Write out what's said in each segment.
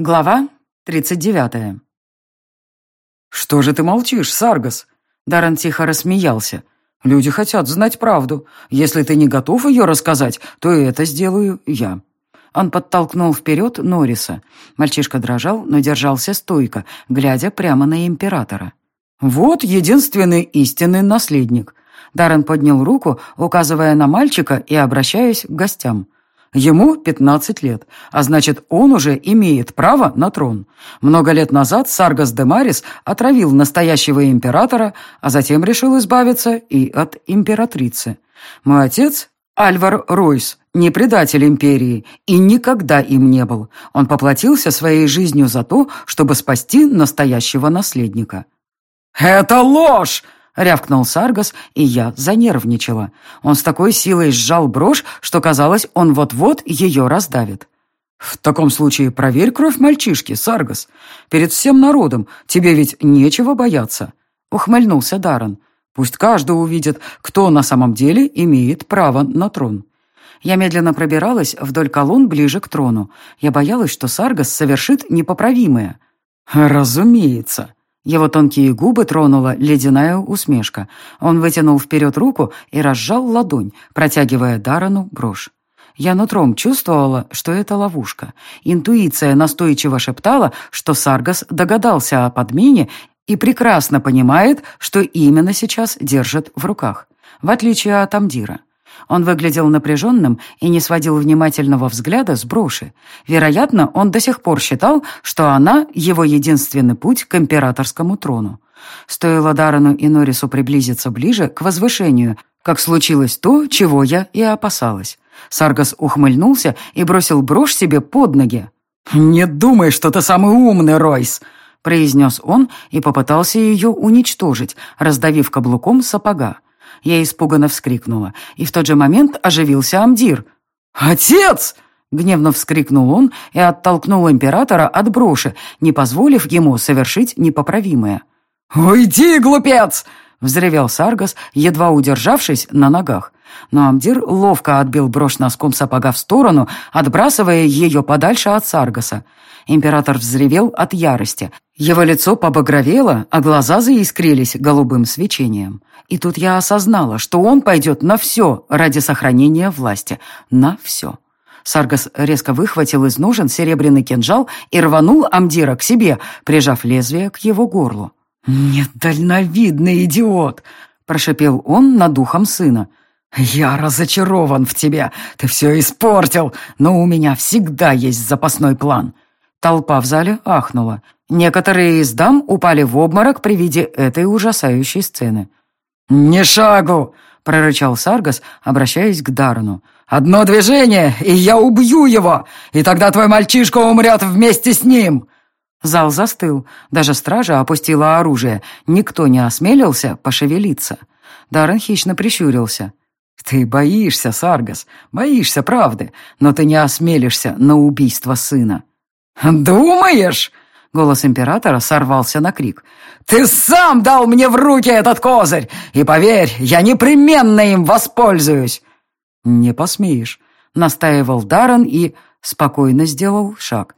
Глава 39. «Что же ты молчишь, Саргас?» Даррен тихо рассмеялся. «Люди хотят знать правду. Если ты не готов ее рассказать, то это сделаю я». Он подтолкнул вперед Норриса. Мальчишка дрожал, но держался стойко, глядя прямо на императора. «Вот единственный истинный наследник». Даррен поднял руку, указывая на мальчика и обращаясь к гостям. Ему 15 лет, а значит, он уже имеет право на трон. Много лет назад Саргас де Марис отравил настоящего императора, а затем решил избавиться и от императрицы. Мой отец, Альвар Ройс, не предатель империи и никогда им не был. Он поплатился своей жизнью за то, чтобы спасти настоящего наследника. «Это ложь!» Рявкнул Саргас, и я занервничала. Он с такой силой сжал брошь, что казалось, он вот-вот ее раздавит. «В таком случае проверь кровь мальчишки, Саргас. Перед всем народом тебе ведь нечего бояться», — ухмыльнулся Даррен. «Пусть каждый увидит, кто на самом деле имеет право на трон». Я медленно пробиралась вдоль колонн ближе к трону. Я боялась, что Саргас совершит непоправимое. «Разумеется», его тонкие губы тронула ледяная усмешка. Он вытянул вперед руку и разжал ладонь, протягивая Дарану брошь. Я нутром чувствовала, что это ловушка. Интуиция настойчиво шептала, что Саргас догадался о подмене и прекрасно понимает, что именно сейчас держит в руках, в отличие от Амдира. Он выглядел напряженным и не сводил внимательного взгляда с броши. Вероятно, он до сих пор считал, что она — его единственный путь к императорскому трону. Стоило Дарану и Норрису приблизиться ближе к возвышению, как случилось то, чего я и опасалась. Саргас ухмыльнулся и бросил брошь себе под ноги. «Не думай, что ты самый умный, Ройс!» произнес он и попытался ее уничтожить, раздавив каблуком сапога. Я испуганно вскрикнула, и в тот же момент оживился Амдир. «Отец!» — гневно вскрикнул он и оттолкнул императора от броши, не позволив ему совершить непоправимое. «Уйди, глупец!» — взревел Саргас, едва удержавшись на ногах. Но Амдир ловко отбил брошь носком сапога в сторону, отбрасывая ее подальше от Саргаса. Император взревел от ярости. Его лицо побагровело, а глаза заискрились голубым свечением. И тут я осознала, что он пойдет на все ради сохранения власти. На все. Саргас резко выхватил из ножен серебряный кинжал и рванул Амдира к себе, прижав лезвие к его горлу. «Недальновидный идиот!» — прошепел он над духом сына. «Я разочарован в тебе. Ты все испортил, но у меня всегда есть запасной план». Толпа в зале ахнула. Некоторые из дам упали в обморок при виде этой ужасающей сцены. «Не шагу!» — прорычал Саргас, обращаясь к Дарну. «Одно движение, и я убью его, и тогда твой мальчишка умрет вместе с ним!» Зал застыл, даже стража опустила оружие, никто не осмелился пошевелиться. Даррен хищно прищурился. «Ты боишься, Саргас, боишься правды, но ты не осмелишься на убийство сына». «Думаешь?» Голос императора сорвался на крик. «Ты сам дал мне в руки этот козырь, и поверь, я непременно им воспользуюсь!» «Не посмеешь», — настаивал Даррен и спокойно сделал шаг.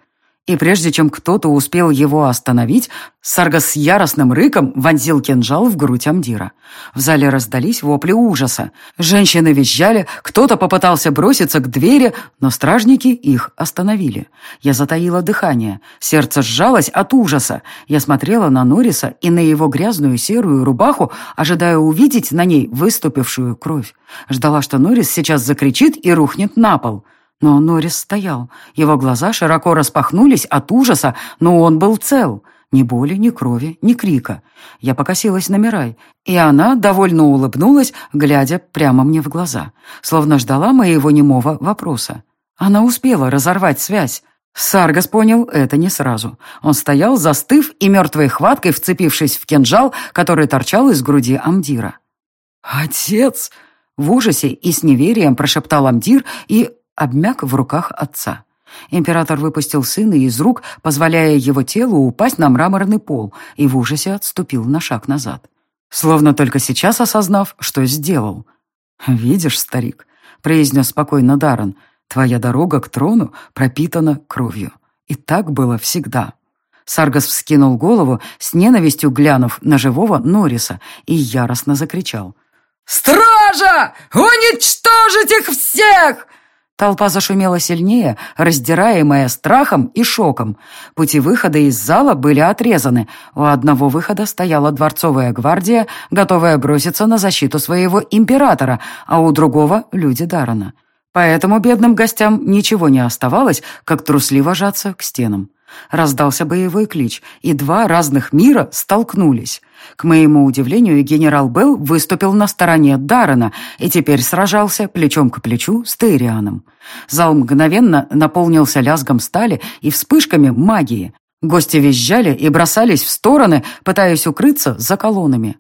И прежде чем кто-то успел его остановить, Саргас с яростным рыком вонзил кинжал в грудь Амдира. В зале раздались вопли ужаса. Женщины визжали, кто-то попытался броситься к двери, но стражники их остановили. Я затаила дыхание, сердце сжалось от ужаса. Я смотрела на Нориса и на его грязную серую рубаху, ожидая увидеть на ней выступившую кровь. Ждала, что Норис сейчас закричит и рухнет на пол. Но Норрис стоял. Его глаза широко распахнулись от ужаса, но он был цел. Ни боли, ни крови, ни крика. Я покосилась на Мирай, и она довольно улыбнулась, глядя прямо мне в глаза, словно ждала моего немого вопроса. Она успела разорвать связь. Саргас понял это не сразу. Он стоял, застыв и мертвой хваткой вцепившись в кинжал, который торчал из груди Амдира. «Отец!» — в ужасе и с неверием прошептал Амдир и обмяк в руках отца. Император выпустил сына из рук, позволяя его телу упасть на мраморный пол, и в ужасе отступил на шаг назад. Словно только сейчас осознав, что сделал. «Видишь, старик», — произнес спокойно Даррен, — «твоя дорога к трону пропитана кровью. И так было всегда. Саргас вскинул голову, с ненавистью глянув на живого Норриса, и яростно закричал. «Стража! Уничтожить их всех!» Толпа зашумела сильнее, раздираемая страхом и шоком. Пути выхода из зала были отрезаны. У одного выхода стояла дворцовая гвардия, готовая броситься на защиту своего императора, а у другого — люди Дарана. Поэтому бедным гостям ничего не оставалось, как трусливо жаться к стенам. Раздался боевой клич, и два разных мира столкнулись. К моему удивлению, генерал Белл выступил на стороне Даррена и теперь сражался плечом к плечу с Тейрианом. Зал мгновенно наполнился лязгом стали и вспышками магии. Гости визжали и бросались в стороны, пытаясь укрыться за колоннами.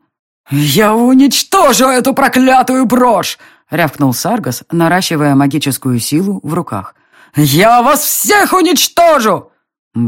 «Я уничтожу эту проклятую брошь!» — рявкнул Саргас, наращивая магическую силу в руках. «Я вас всех уничтожу!»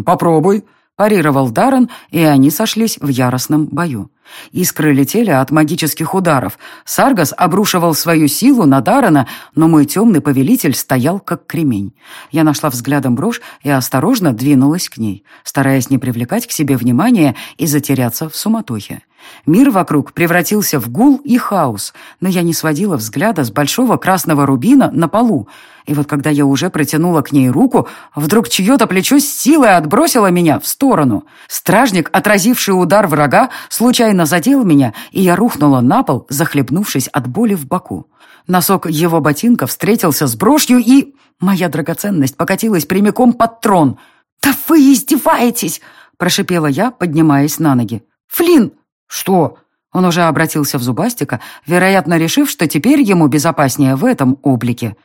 «Попробуй», — парировал Даррен, и они сошлись в яростном бою. Искры летели от магических ударов. Саргас обрушивал свою силу на Даррена, но мой темный повелитель стоял как кремень. Я нашла взглядом брошь и осторожно двинулась к ней, стараясь не привлекать к себе внимания и затеряться в суматохе. Мир вокруг превратился в гул и хаос, но я не сводила взгляда с большого красного рубина на полу. И вот когда я уже протянула к ней руку, вдруг чье-то плечо с силой отбросило меня в сторону. Стражник, отразивший удар врага, случайно задел меня, и я рухнула на пол, захлебнувшись от боли в боку. Носок его ботинка встретился с брошью, и... Моя драгоценность покатилась прямиком под трон. «Да вы издеваетесь!» – прошипела я, поднимаясь на ноги. «Флинн, «Что?» Он уже обратился в Зубастика, вероятно, решив, что теперь ему безопаснее в этом облике.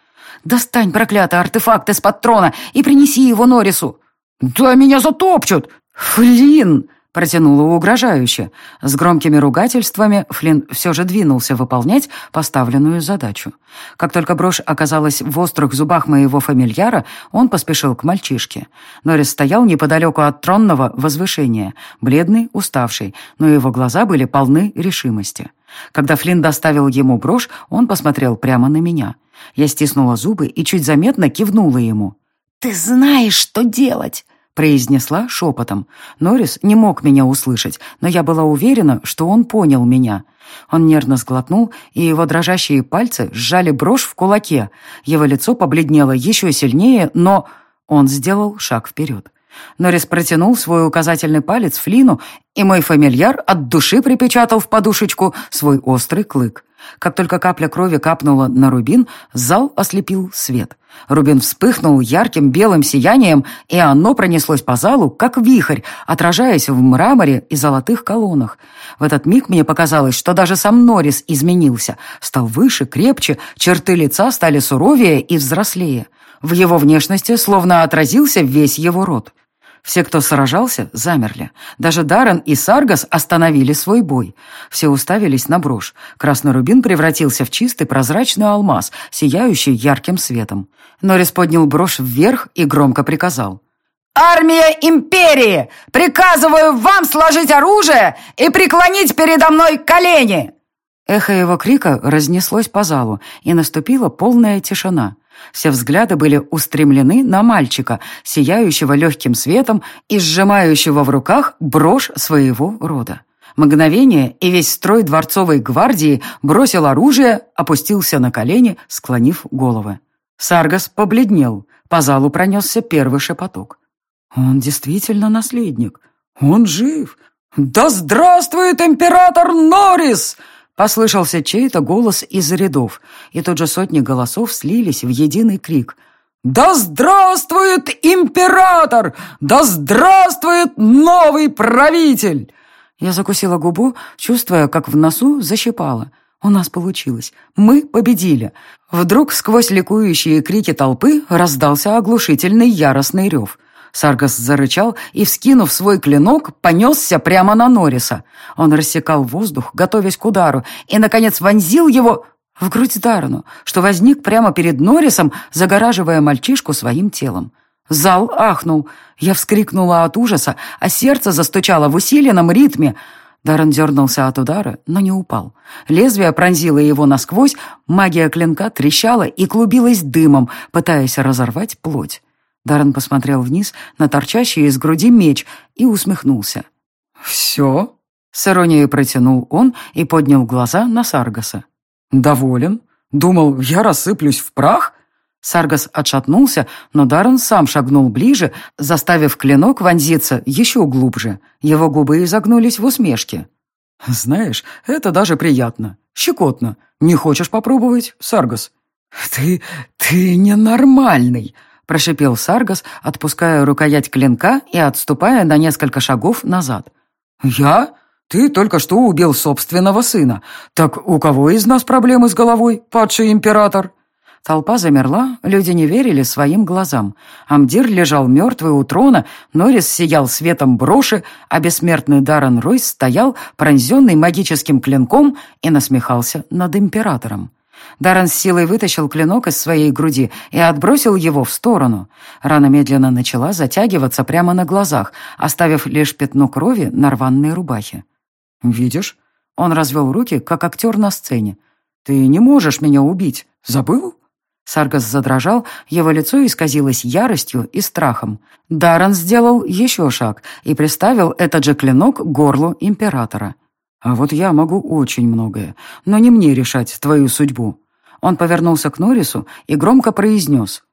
«Достань, проклятый артефакт из-под трона и принеси его Норису!» «Да меня затопчут!» «Флин!» Протянула угрожающе. С громкими ругательствами Флинн все же двинулся выполнять поставленную задачу. Как только брошь оказалась в острых зубах моего фамильяра, он поспешил к мальчишке. Норрис стоял неподалеку от тронного возвышения, бледный, уставший, но его глаза были полны решимости. Когда Флинн доставил ему брошь, он посмотрел прямо на меня. Я стиснула зубы и чуть заметно кивнула ему. «Ты знаешь, что делать!» Произнесла шепотом. Норрис не мог меня услышать, но я была уверена, что он понял меня. Он нервно сглотнул, и его дрожащие пальцы сжали брошь в кулаке. Его лицо побледнело еще сильнее, но он сделал шаг вперед. Норрис протянул свой указательный палец Флину, и мой фамильяр от души припечатал в подушечку свой острый клык. Как только капля крови капнула на рубин, зал ослепил свет. Рубин вспыхнул ярким белым сиянием, и оно пронеслось по залу, как вихрь, отражаясь в мраморе и золотых колоннах. В этот миг мне показалось, что даже сам Норрис изменился, стал выше, крепче, черты лица стали суровее и взрослее. В его внешности словно отразился весь его род. Все, кто сражался, замерли. Даже Даррен и Саргас остановили свой бой. Все уставились на брошь. Красный рубин превратился в чистый прозрачный алмаз, сияющий ярким светом. Норрис поднял брошь вверх и громко приказал. «Армия Империи! Приказываю вам сложить оружие и преклонить передо мной колени!» Эхо его крика разнеслось по залу, и наступила полная тишина. Все взгляды были устремлены на мальчика, сияющего легким светом и сжимающего в руках брошь своего рода. Мгновение, и весь строй дворцовой гвардии бросил оружие, опустился на колени, склонив головы. Саргас побледнел, по залу пронесся первый шепоток. «Он действительно наследник. Он жив. Да здравствует император Норрис!» Послышался чей-то голос из рядов, и тут же сотни голосов слились в единый крик. «Да здравствует император! Да здравствует новый правитель!» Я закусила губу, чувствуя, как в носу защипало. У нас получилось. Мы победили. Вдруг сквозь ликующие крики толпы раздался оглушительный яростный рев. Саргас зарычал и, вскинув свой клинок, понесся прямо на Нориса. Он рассекал воздух, готовясь к удару, и, наконец, вонзил его в грудь Дарну, что возник прямо перед Норрисом, загораживая мальчишку своим телом. Зал ахнул. Я вскрикнула от ужаса, а сердце застучало в усиленном ритме. Даррен дернулся от удара, но не упал. Лезвие пронзило его насквозь, магия клинка трещала и клубилась дымом, пытаясь разорвать плоть. Даррен посмотрел вниз на торчащий из груди меч и усмехнулся. «Все?» — с иронией протянул он и поднял глаза на Саргаса. «Доволен? Думал, я рассыплюсь в прах?» Саргас отшатнулся, но Даррен сам шагнул ближе, заставив клинок вонзиться еще глубже. Его губы изогнулись в усмешке. «Знаешь, это даже приятно. Щекотно. Не хочешь попробовать, Саргас?» «Ты... ты ненормальный!» Прошипел Саргас, отпуская рукоять клинка и отступая на несколько шагов назад. «Я? Ты только что убил собственного сына. Так у кого из нас проблемы с головой, падший император?» Толпа замерла, люди не верили своим глазам. Амдир лежал мертвый у трона, Норрис сиял светом броши, а бессмертный Даррен Ройс стоял, пронзенный магическим клинком, и насмехался над императором. Даррен с силой вытащил клинок из своей груди и отбросил его в сторону. Рана медленно начала затягиваться прямо на глазах, оставив лишь пятно крови на рваной рубахе. «Видишь?» Он развел руки, как актер на сцене. «Ты не можешь меня убить. Забыл?» Саргас задрожал, его лицо исказилось яростью и страхом. Даррен сделал еще шаг и приставил этот же клинок к горлу императора. А вот я могу очень многое, но не мне решать твою судьбу». Он повернулся к Норрису и громко произнес.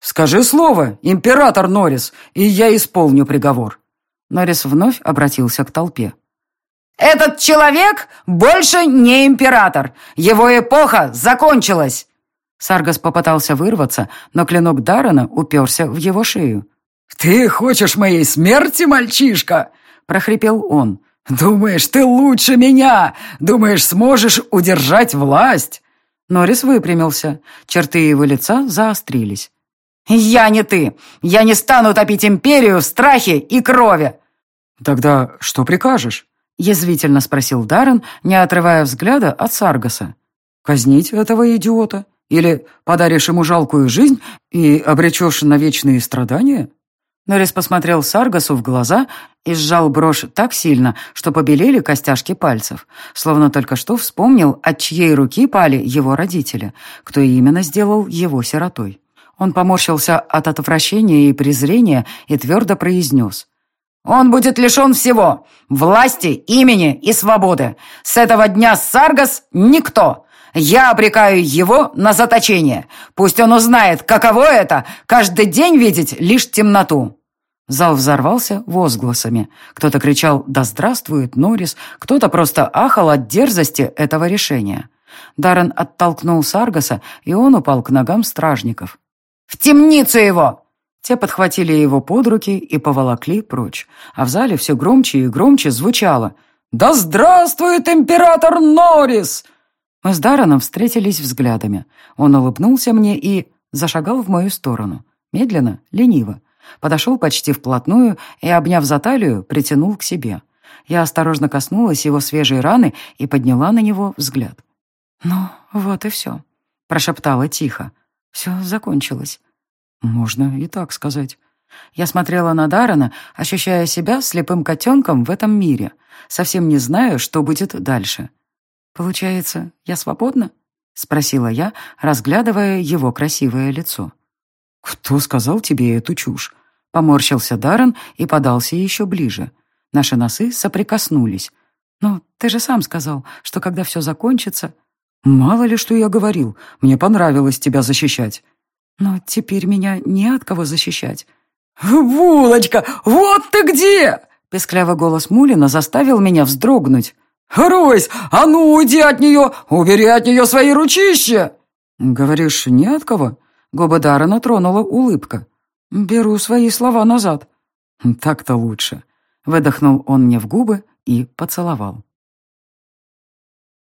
«Скажи слово, император Норрис, и я исполню приговор». Норрис вновь обратился к толпе. «Этот человек больше не император. Его эпоха закончилась!» Саргас попытался вырваться, но клинок Даррена уперся в его шею. «Ты хочешь моей смерти, мальчишка?» — прохрипел он. «Думаешь, ты лучше меня? Думаешь, сможешь удержать власть?» Норрис выпрямился. Черты его лица заострились. «Я не ты! Я не стану топить империю в страхе и крови!» «Тогда что прикажешь?» — язвительно спросил Даррен, не отрывая взгляда от Саргаса. «Казнить этого идиота? Или подаришь ему жалкую жизнь и обречешь на вечные страдания?» Норрис посмотрел Саргасу в глаза и сжал брошь так сильно, что побелели костяшки пальцев, словно только что вспомнил, от чьей руки пали его родители, кто именно сделал его сиротой. Он поморщился от отвращения и презрения и твердо произнес. «Он будет лишен всего — власти, имени и свободы. С этого дня Саргас — никто. Я обрекаю его на заточение. Пусть он узнает, каково это — каждый день видеть лишь темноту». Зал взорвался возгласами. Кто-то кричал «Да здравствует Норрис!», кто-то просто ахал от дерзости этого решения. Даррен оттолкнул Саргаса, и он упал к ногам стражников. «В темницу его!» Те подхватили его под руки и поволокли прочь, а в зале все громче и громче звучало «Да здравствует император Норрис!» Мы с Дарреном встретились взглядами. Он улыбнулся мне и зашагал в мою сторону. Медленно, лениво. Подошел почти вплотную и, обняв за талию, притянул к себе. Я осторожно коснулась его свежей раны и подняла на него взгляд. «Ну, вот и все», — прошептала тихо. «Все закончилось». «Можно и так сказать». Я смотрела на Дарана, ощущая себя слепым котенком в этом мире, совсем не знаю, что будет дальше. «Получается, я свободна?» — спросила я, разглядывая его красивое лицо. «Кто сказал тебе эту чушь?» Поморщился Даррен и подался еще ближе. Наши носы соприкоснулись. «Ну, ты же сам сказал, что когда все закончится...» «Мало ли, что я говорил. Мне понравилось тебя защищать». «Но теперь меня не от кого защищать». «Булочка, вот ты где!» Песклявый голос Мулина заставил меня вздрогнуть. «Ройс, а ну уйди от нее! Убери от нее свои ручища!» «Говоришь, не от кого?» Губы Даррена тронула улыбка. «Беру свои слова назад». «Так-то лучше». Выдохнул он мне в губы и поцеловал.